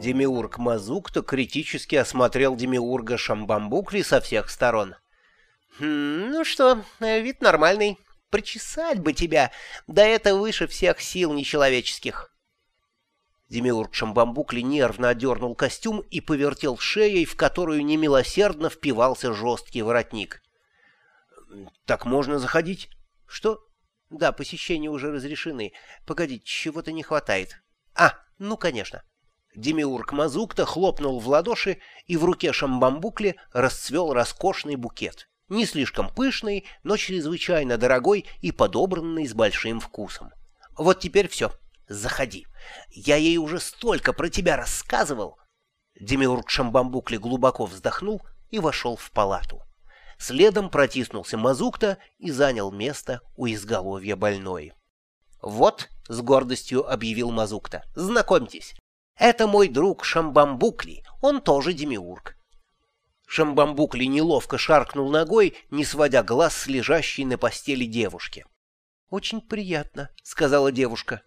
Демиург Мазукта критически осмотрел Демиурга Шамбамбукли со всех сторон. «Хм, ну что, вид нормальный. Причесать бы тебя, да это выше всех сил нечеловеческих». Демиург Шамбамбукли нервно одернул костюм и повертел шеей, в которую немилосердно впивался жесткий воротник. «Так можно заходить?» «Что?» «Да, посещения уже разрешены. Погоди, чего-то не хватает». «А, ну, конечно. Демиург Мазукта хлопнул в ладоши, и в руке Шамбамбукли расцвел роскошный букет. Не слишком пышный, но чрезвычайно дорогой и подобранный с большим вкусом. «Вот теперь все. Заходи. Я ей уже столько про тебя рассказывал». Демиург Шамбамбукли глубоко вздохнул и вошел в палату. Следом протиснулся Мазукта и занял место у изголовья больной. «Вот», — с гордостью объявил Мазукта, — «знакомьтесь, Это мой друг Шамбамбукли, он тоже демиург. Шамбамбукли неловко шаркнул ногой, не сводя глаз с лежащей на постели девушки. «Очень приятно», — сказала девушка.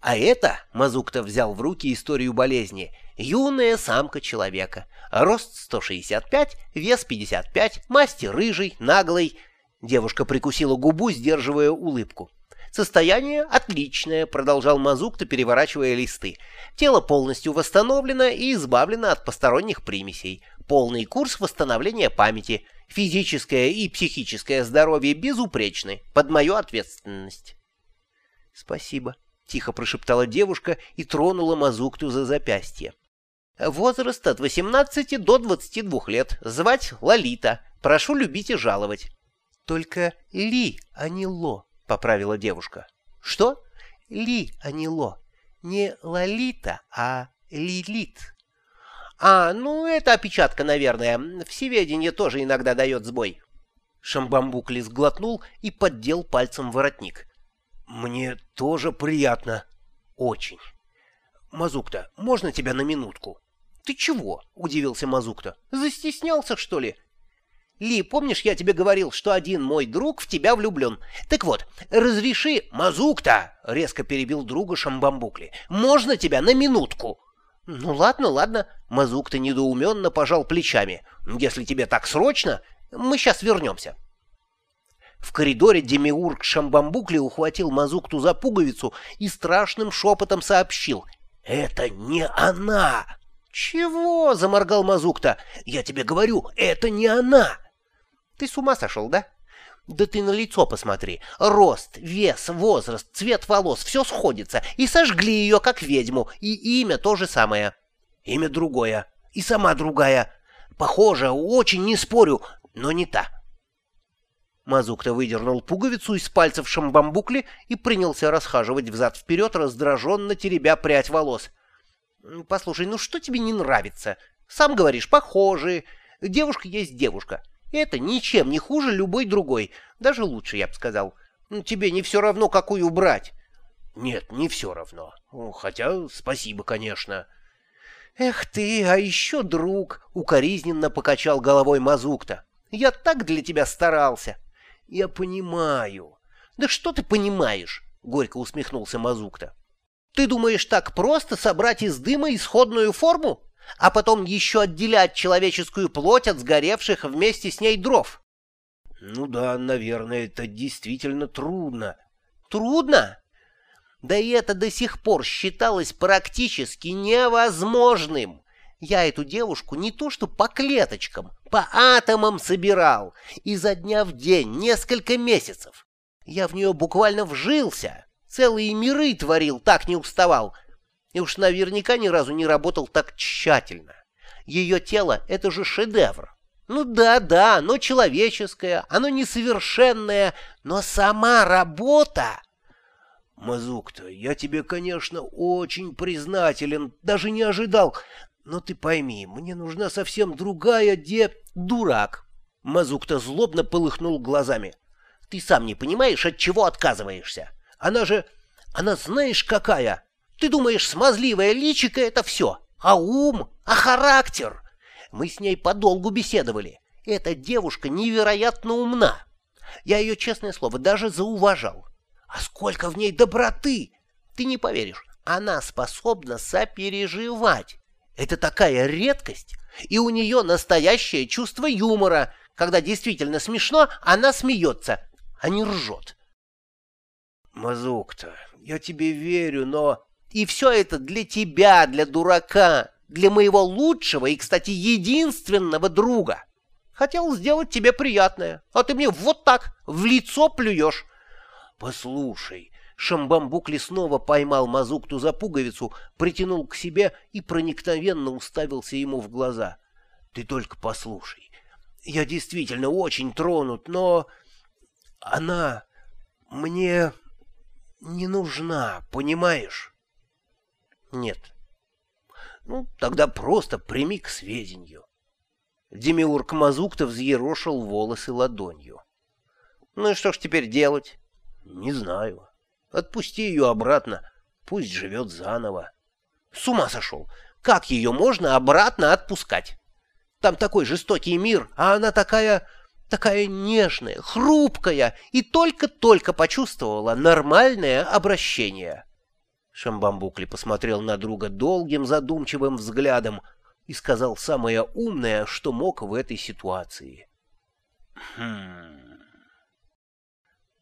А это, Мазукта взял в руки историю болезни, юная самка человека. Рост 165, вес 55, масти рыжий, наглый. Девушка прикусила губу, сдерживая улыбку. «Состояние отличное», — продолжал Мазукта, переворачивая листы. «Тело полностью восстановлено и избавлено от посторонних примесей. Полный курс восстановления памяти. Физическое и психическое здоровье безупречны. Под мою ответственность». «Спасибо», — тихо прошептала девушка и тронула Мазукту за запястье. «Возраст от 18 до 22 лет. Звать Лолита. Прошу любить и жаловать». «Только Ли, а не Ло», — поправила девушка. «Что?» «Ли, а не Ло. Не Лолита, а Лилит». «А, ну, это опечатка, наверное. Всеведение тоже иногда дает сбой». Шамбамбукли сглотнул и поддел пальцем воротник. «Мне тоже приятно. Очень. Мазукта, можно тебя на минутку?» «Ты чего?» — удивился Мазукта. «Застеснялся, что ли? Ли, помнишь, я тебе говорил, что один мой друг в тебя влюблен? Так вот, разреши, мазук-то!» — резко перебил друга Шамбамбукли. «Можно тебя на минутку?» «Ну ладно, ладно», — Мазук-то недоуменно пожал плечами. «Если тебе так срочно, мы сейчас вернемся». В коридоре Демиург Шамбамбукли ухватил Мазукту за пуговицу и страшным шепотом сообщил. «Это не она!» «Чего?» — заморгал Мазукта. «Я тебе говорю, это не она!» Ты с ума сошел, да? Да ты на лицо посмотри. Рост, вес, возраст, цвет волос, все сходится. И сожгли ее, как ведьму. И имя то же самое. Имя другое. И сама другая. Похоже, очень не спорю, но не та. Мазукта выдернул пуговицу из пальцев шамбамбукли и принялся расхаживать взад-вперед, раздраженно теребя прядь волос. «Послушай, ну что тебе не нравится? Сам говоришь, похожие. Девушка есть девушка. Это ничем не хуже любой другой, даже лучше, я бы сказал. Ну, тебе не все равно, какую брать. Нет, не все равно. Ну, хотя спасибо, конечно. Эх ты, а еще друг, укоризненно покачал головой Мазукта. Я так для тебя старался. Я понимаю. Да что ты понимаешь? Горько усмехнулся Мазукта. Ты думаешь так просто собрать из дыма исходную форму? а потом еще отделять человеческую плоть от сгоревших вместе с ней дров. Ну да, наверное, это действительно трудно. Трудно? Да и это до сих пор считалось практически невозможным. Я эту девушку не то что по клеточкам, по атомам собирал. Изо дня в день, несколько месяцев. Я в нее буквально вжился. Целые миры творил, так не уставал и уж наверняка ни разу не работал так тщательно. Ее тело — это же шедевр. Ну да, да, оно человеческое, оно несовершенное, но сама работа... Мазук-то, я тебе, конечно, очень признателен, даже не ожидал. Но ты пойми, мне нужна совсем другая де... дурак. Мазук-то злобно полыхнул глазами. Ты сам не понимаешь, от чего отказываешься. Она же... она знаешь какая? Ты думаешь, смазливое личико это все, а ум, а характер. Мы с ней подолгу беседовали. Эта девушка невероятно умна. Я ее, честное слово, даже зауважал. А сколько в ней доброты! Ты не поверишь, она способна сопереживать. Это такая редкость, и у нее настоящее чувство юмора. Когда действительно смешно, она смеется, а не ржет. Мазук-то, я тебе верю, но... И все это для тебя, для дурака, для моего лучшего и, кстати, единственного друга. Хотел сделать тебе приятное, а ты мне вот так в лицо плюешь. Послушай, Шамбамбук лесного поймал Мазукту за пуговицу, притянул к себе и проникновенно уставился ему в глаза. Ты только послушай. Я действительно очень тронут, но... Она мне не нужна, понимаешь? Нет. Ну, тогда просто прими к сведению. Демиург Мазукта взъерошил волосы ладонью. Ну и что ж теперь делать? Не знаю. Отпусти ее обратно, пусть живет заново. С ума сошел! Как ее можно обратно отпускать? Там такой жестокий мир, а она такая... такая нежная, хрупкая и только-только почувствовала нормальное обращение. Шамбамбукли посмотрел на друга долгим задумчивым взглядом и сказал самое умное, что мог в этой ситуации. «Хм...»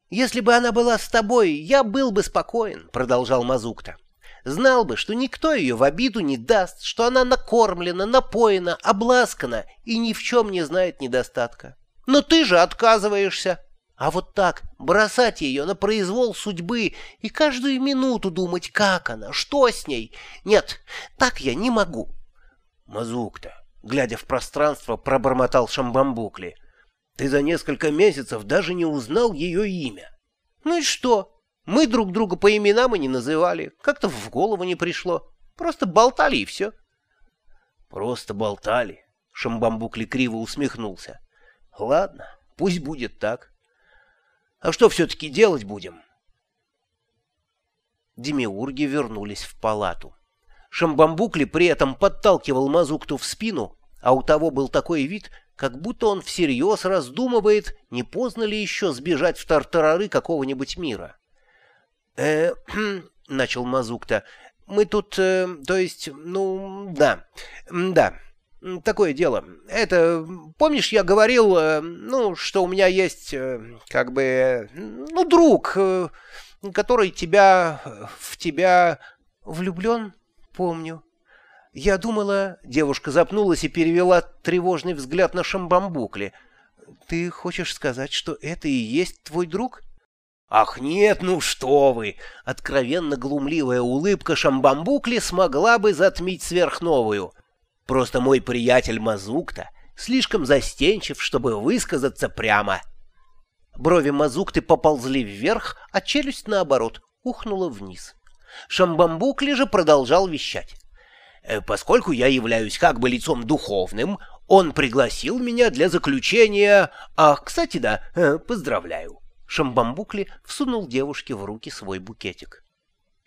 «Если бы она была с тобой, я был бы спокоен», — продолжал Мазукта. «Знал бы, что никто ее в обиду не даст, что она накормлена, напоена, обласкана и ни в чем не знает недостатка. Но ты же отказываешься. А вот так бросать ее на произвол судьбы и каждую минуту думать, как она, что с ней. Нет, так я не могу. Мазук-то, глядя в пространство, пробормотал Шамбамбукли. Ты за несколько месяцев даже не узнал ее имя. Ну и что? Мы друг друга по именам и не называли. Как-то в голову не пришло. Просто болтали и все. Просто болтали. Шамбамбукли криво усмехнулся. Ладно, пусть будет так. А что все-таки делать будем? Демиурги вернулись в палату. Шамбамбукли при этом подталкивал Мазукту в спину, а у того был такой вид, как будто он всерьез раздумывает, не поздно ли еще сбежать в тартарары какого-нибудь мира. э хм», начал Мазукта, — мы тут, э, то есть, ну, да, да такое дело. Это, помнишь, я говорил, э, ну, что у меня есть, э, как бы, ну, друг, э, который тебя, в тебя влюблен? Помню. Я думала... Девушка запнулась и перевела тревожный взгляд на Шамбамбукли. Ты хочешь сказать, что это и есть твой друг? «Ах нет, ну что вы!» Откровенно глумливая улыбка Шамбамбукли смогла бы затмить сверхновую. Просто мой приятель Мазукта слишком застенчив, чтобы высказаться прямо. Брови Мазукты поползли вверх, а челюсть, наоборот, ухнула вниз. Шамбамбукли же продолжал вещать. «Э, «Поскольку я являюсь как бы лицом духовным, он пригласил меня для заключения... Ах, кстати, да, э, поздравляю». Шамбамбукли всунул девушке в руки свой букетик.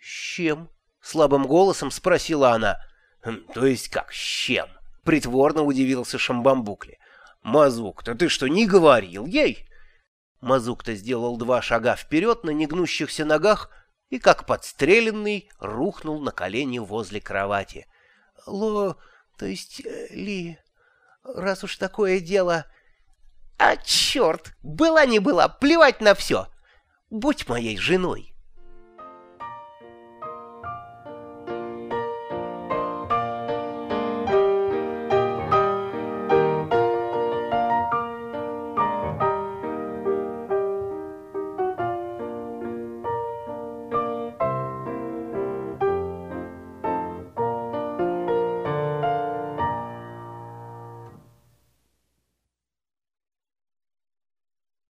«С чем?» — слабым голосом спросила она. Хм, «То есть как, с чем?» — притворно удивился Шамбамбукли. «Мазук-то ты что, не говорил ей?» Мазук-то сделал два шага вперед на негнущихся ногах и, как подстреленный, рухнул на колени возле кровати. «Ло... то есть... Э, Ли... раз уж такое дело...» «А черт! Была не была, плевать на все! Будь моей женой!»